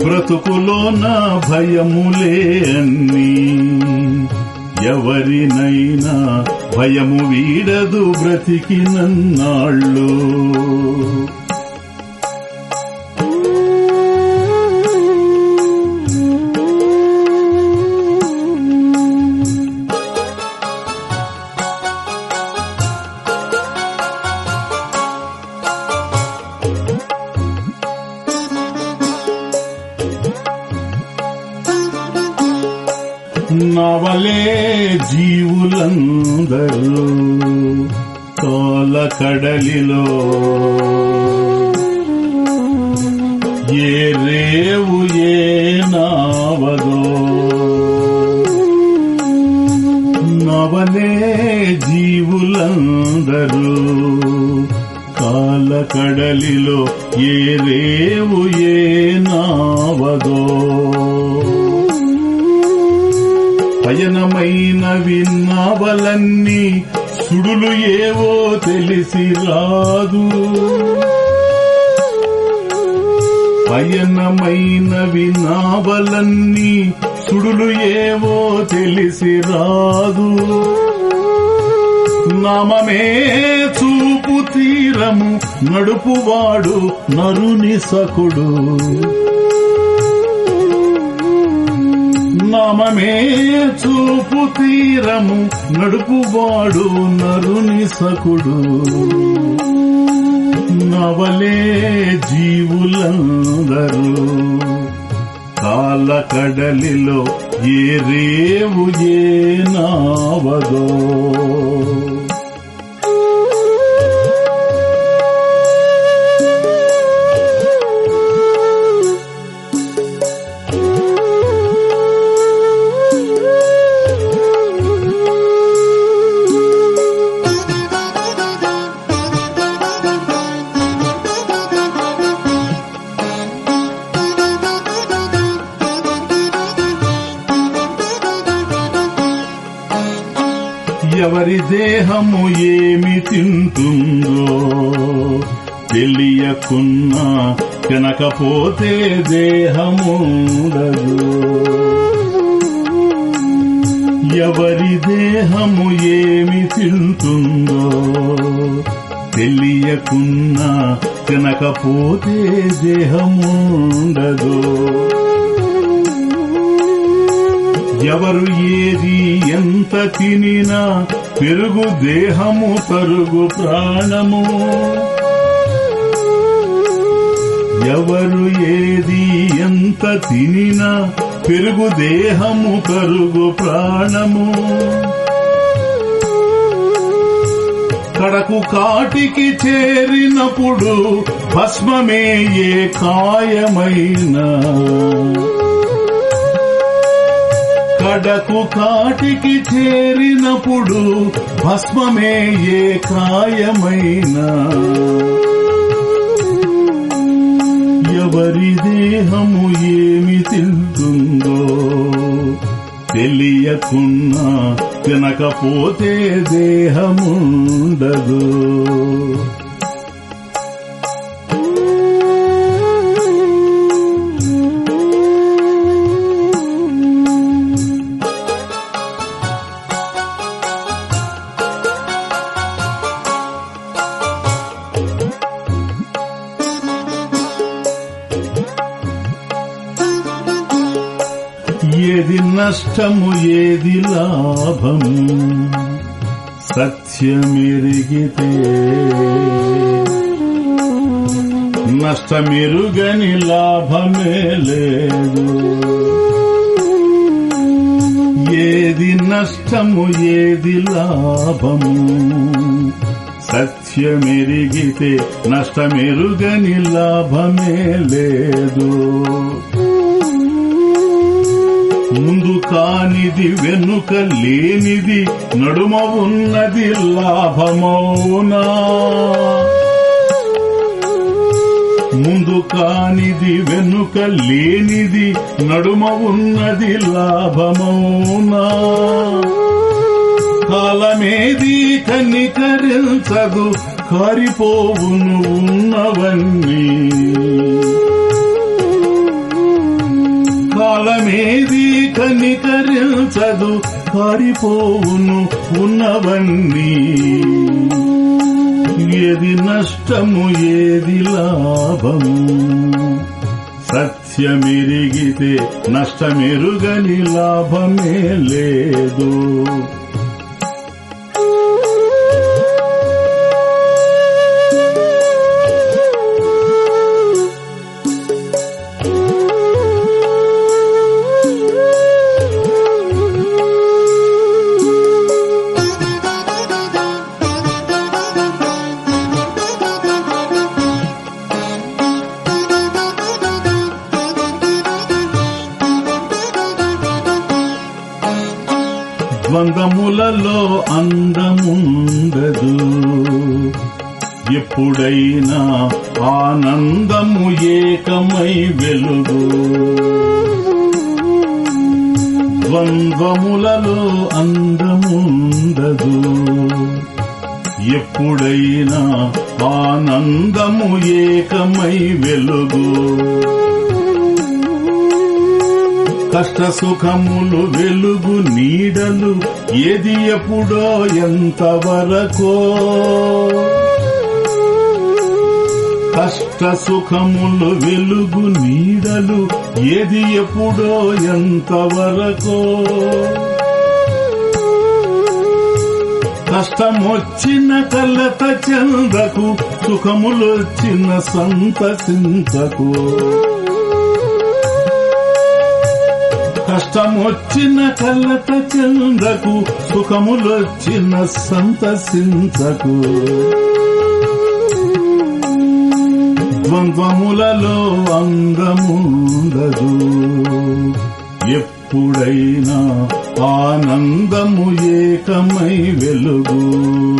బ్రతుకులోన నా భయములే అన్నీ ఎవరినైనా భయము వీడదు బ్రతికినన్నాళ్ళు కావలే జీవులందరూ తోల కడలిలో. ఏ రేవు ఏ నావదో నవలే జీవులందరూ కాల కడలిలో. ఏ రేవు పయనమైన విన్నావలన్నీ సుడులు ఏవో తెలిసి రాదు. పయనమైన వినావలన్నీ సుడులు ఏవో తెలిసి రాదు. నామమే చూపు తీరము నడుపువాడు నరుని సకుడు నామమే చూపు తీరము నడుపువాడు నరుని సకుడు. నవలే జీవులందరూ కాల కడలిలో ఏ రేవు ఏ నావదో. తింటుందో తెలియకున్నా తినకపోతే దేహముండదు. ఎవరి దేహము ఏమి తింటుందో తెలియకున్నా తినకపోతే దేహముండదు. ఎవరు ఏది ఎంత తినినా పెరుగు దేహము తరుగు ప్రాణము. ఎవరు ఏది ఎంత తినినా పెరుగు దేహము తరుగు ప్రాణము. కడకు కాటికి చేరినప్పుడు భస్మమే ఏ కాయమైనా కడకు కాటికి చేరినప్పుడు భస్మమే ఏ కాయమైనా ఎవరి దేహము ఏమి తింటుందో తెలియకున్నా తినకపోతే దేహముండదు. ఏది నష్టము ఏది లాభము? సత్యమెరిగితే నష్టమెరుగని లాభమే లేదు. ఏది నష్టము ఏది లాభము? సత్యమెరిగితే నష్టమెరుగని లాభమే లేదు. కానిది వెనుక లేనిది నడుమ ఉన్నది లాభమౌనా ముందు కానిది వెనుక లేనిది నడుమ ఉన్నది లాభమౌనా కాలమేది కనికరించదు కారిపోవును ఉన్నవన్నీ. కనికరించదు పారిపోవును ఉన్నవన్నీ. ఏది నష్టము ఏది లాభము. సత్యమిరిగితే నష్టమెరుగని లాభమే లేదు. సుఖములు వెలుగు నీడలు ఏది ఎప్పుడో ఎంతవరకో. కష్ట సుఖములు వెలుగు నీడలు ఏది ఎప్పుడో ఎంతవరకో. కష్టమొచ్చిన కలత చెందకు సుఖములొచ్చిన సంతసింతకు కష్టమొచ్చిన కలత చెందకు సుఖములొచ్చిన సంతసించకు. ద్వంద్వములలో అందముండదు ఎప్పుడైనా ఆనందము ఏకమై వెలుగు.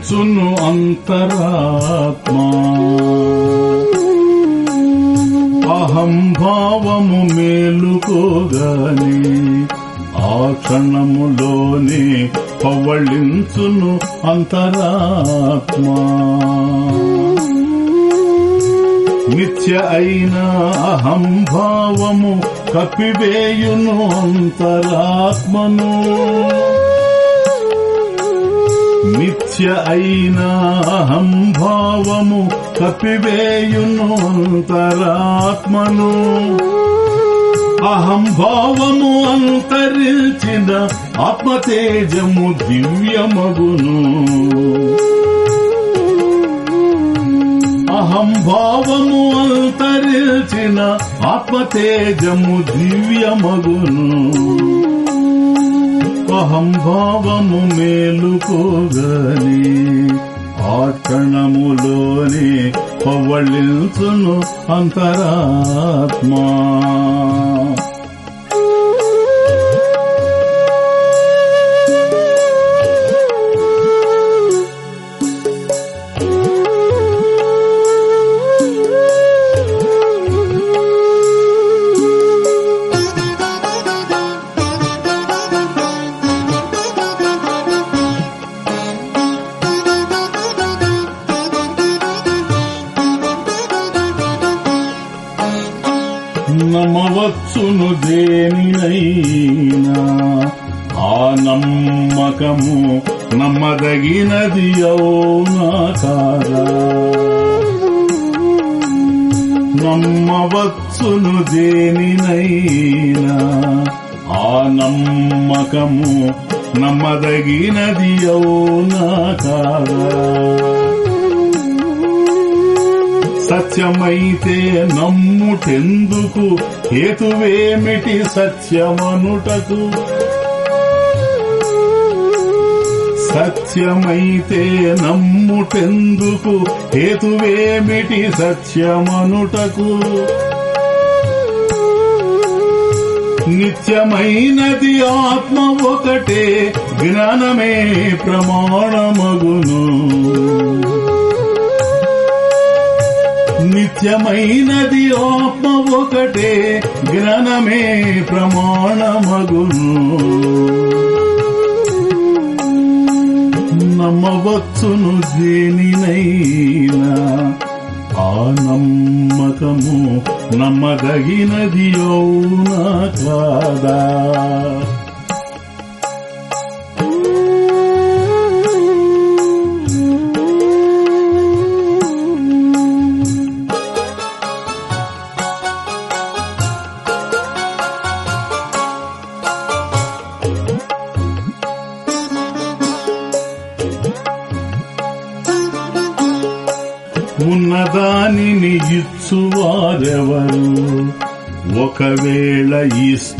పవ్వళించును అంతరాత్మ. అహంభావము మేలుకోగానే ఆ క్షణములోనే పవళించును అంతరాత్మా. నిత్య అయిన అహంభావము కపివే అయిన అహంభావము కప్పివేయును అంతరాత్మను అహంభావము అంతరించిన ఆత్మతేజము దివ్యమగును. అహంభావము అంతరించిన ఆత్మతేజము దివ్యమగును. అహంభావము మేలుకోగలి. ఆ క్షణములోనే పవ్వళించును అంతరాత్మా. సత్యమనుటకు సత్యమైతే నమ్ముటెందుకు? హేతువేమిటి సత్యమనుటకు? నిత్యమైనది ఆత్మ ఒకటే జ్ఞానమే ప్రమాణమగును. నిత్యమైనది ఆత్మ ఒకటే జ్ఞానమే ప్రమాణమగును. నమ్మవచ్చును దేనినైనా ఆ నమ్మకము నమ్మదగినది అవునా కాదా?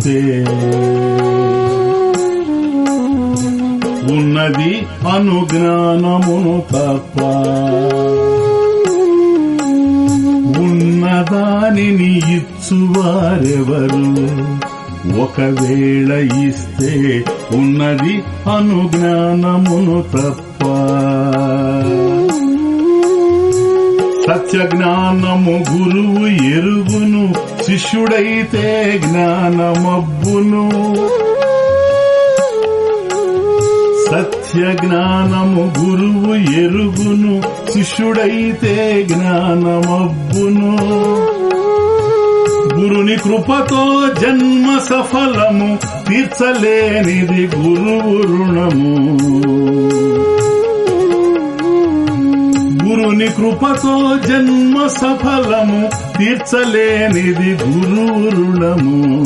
ఇస్తే ఉన్నది అనుజ్ఞానమును తప్ప ఉన్నదానిని ఇచ్చువారెవరు? ఒకవేళ ఇస్తే ఉన్నది అనుజ్ఞానమును తప్ప సత్య జ్ఞానము గురువు ఎరుగును శిష్యుడైతే జ్ఞానమబ్బును. సత్య జ్ఞానము గురువు ఎరుగును. శిష్యుడైతే జ్ఞానమబ్బును. గురుని కృపతో జన్మ సఫలము తీర్చలేనిది గురువు రుణము. గురుని కృపతో జన్మ సఫలము తీర్చలేనిది గురువు రుణము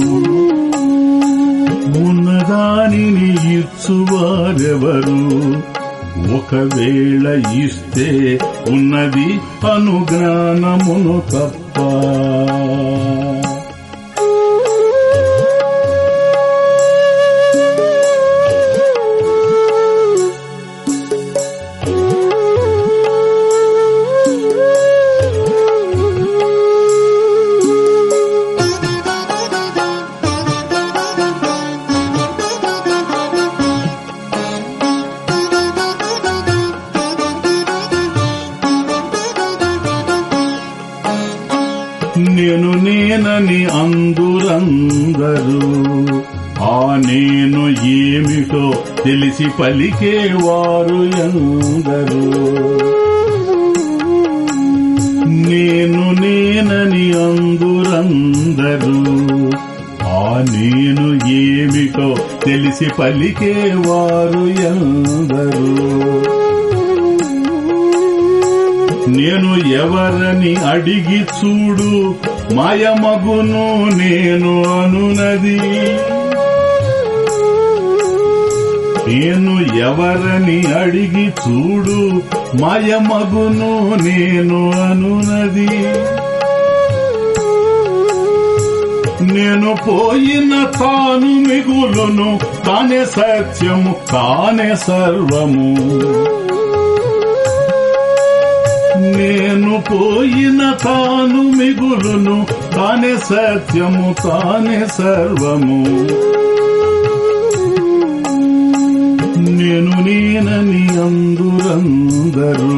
ఉన్నదానిని ఇచ్చువారెవరు? ఒకవేళ ఇస్తే ఉన్నది అనుజ్ఞానమును తప్ప. తెలిసి పలికేవారు ఎందరూ. నేను నేనని అందురందరూ. ఆ నేను ఏమిటో తెలిసి పలికేవారు ఎందరూ. నేను ఎవరని అడిగి చూడు మాయమగును నేను అనునది. నేను ఎవరని అడిగి చూడు? మాయమగును నేను అనునది. నేను పోయిన తాను మిగులును తానే సత్యము తానే సర్వము. నేను పోయిన తాను మిగులును తానే సత్యము తానే సర్వము. నేను నేనని అందురందరూ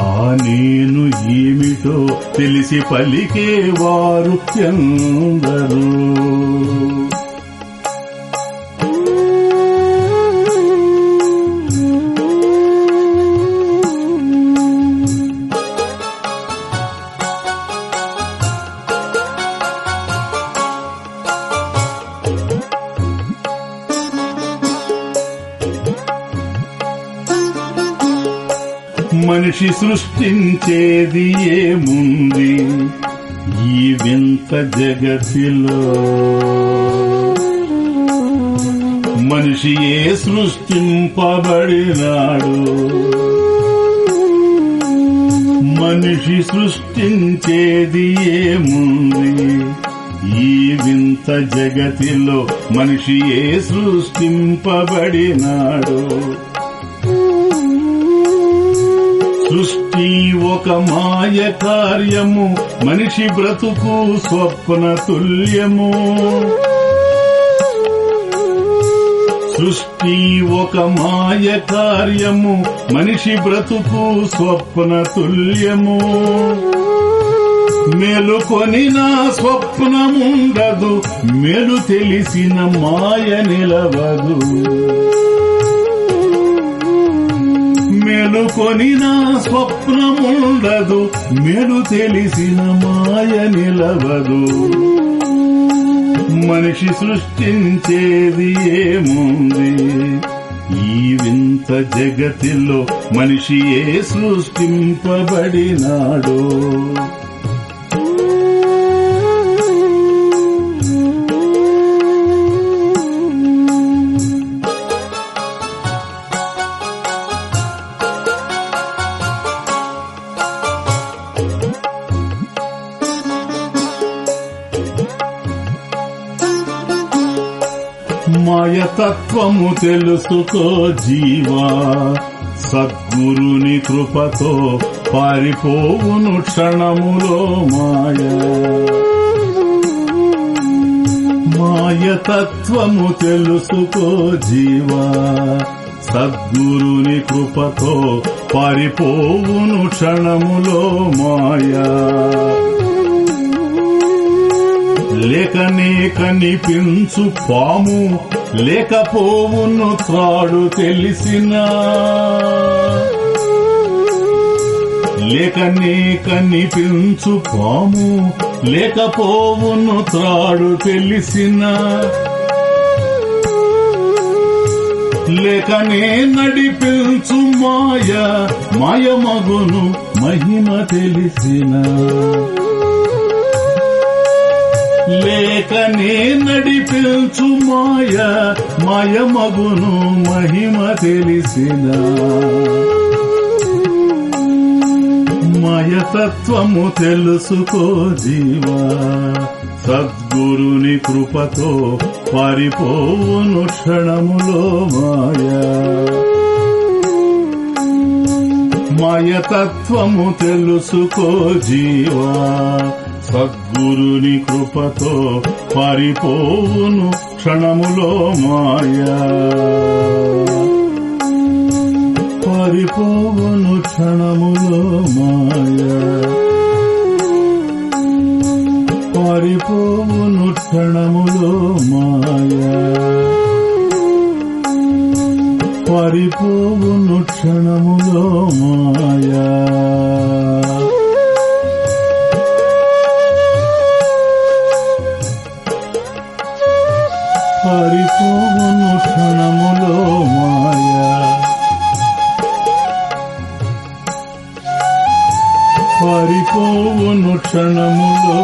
ఆ నేను ఏమిటో తెలిసి పలికేవారు ఎందరూ. సృష్టించేది ఏముంది? ఈ వింత జగతిలో. మనిషి ఏ సృష్టింపబడినాడు? మనిషి సృష్టించేది ఏముంది? ఈ వింత జగతిలో మనిషి ఏ సృష్టింపబడినాడో? సృష్టి ఒక మాయ కార్యము మనిషి బ్రతుకు స్వప్న తుల్యము. సృష్టి ఒక మాయ కార్యము మనిషి బ్రతుకు స్వప్న తుల్యము. మేలుకొని నా స్వప్నముండదు మేలు తెలిసిన మాయ నిలవదు. మేలుకొని నా స్వప్నముండదు మేలు తెలిసిన మాయ నిలవదు. మనిషి సృష్టించేది ఏముంది? ఈ వింత జగతిలో మనిషి ఏ సృష్టింపబడినాడో మాయతత్వము తెలుసుకో జీవా. సద్గురుని కృపతో పారిపోవును క్షణములో మాయ. మాయతత్వము తెలుసుకో జీవా. సద్గురుని కృపతో పారిపోవును క్షణములో మాయా. లేకనే కనిపించు పాము లేకపోవును త్రాడు తెలిసినా. లేకనే కనిపించు పాము లేకపోవును త్రాడు తెలిసినా. లేకనే నడిపించు మాయ మాయమగును మహిమ తెలిసినా. లేకనే నడిపించు మాయ మాయమగును మహిమ తెలిసిన. మాయతత్వము తెలుసుకో జీవా సద్గురుని కృపతో పారిపోవును క్షణములో మాయా. మాయతత్వము తెలుసుకో జీవా సద్గురుని కృపతో పారిపోవును క్షణములో మాయా. పారిపోవును క్షణములో మాయా. పారిపోవును క్షణములో మాయా. పారిపోవును క్షణములో మాయా. పారిపోవును క్షణములో మాయా పారిపోవును క్షణములో